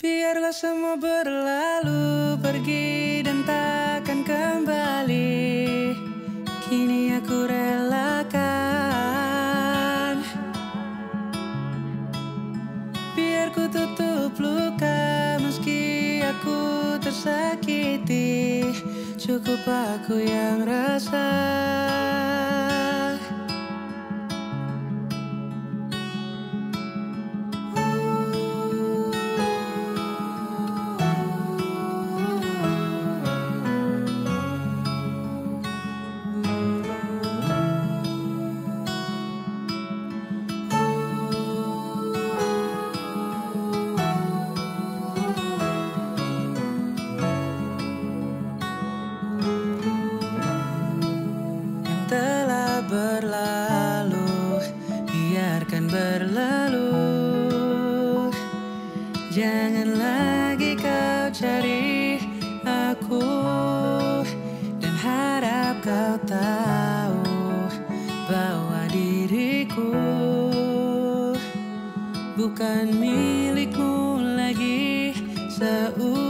Biarlah semua berlalu pergi dan takkan kembali. Kini aku relakan. Biar ku tutup luka meski aku tersakiti. Cukup aku yang rasa berlalu biarkan berlalu. Jangan lagi kau cari aku dan harap kau tahu bahwa diriku bukan milikmu lagi seutuhnya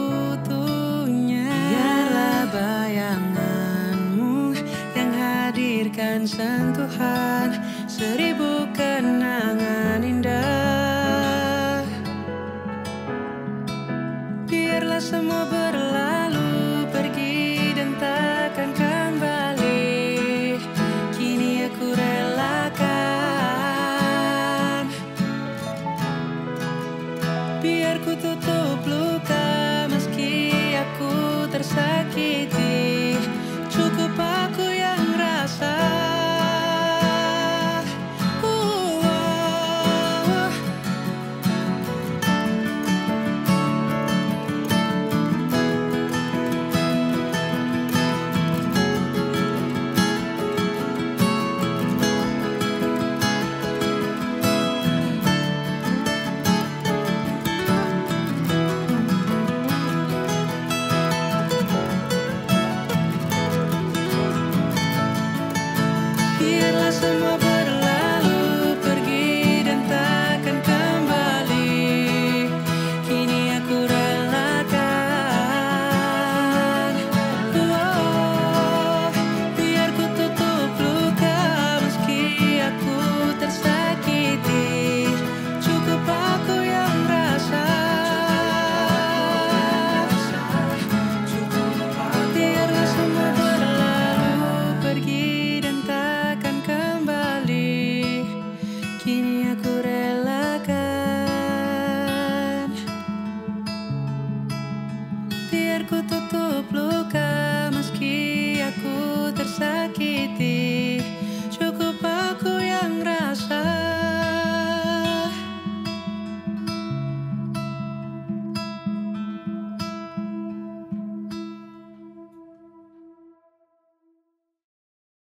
dan sentuhan seribu kenangan indah. Biarlah semua berlalu pergi dan takkan kembali. Kini aku relakan. Biar ku tutup luka meski aku tersakiti. in my Kutu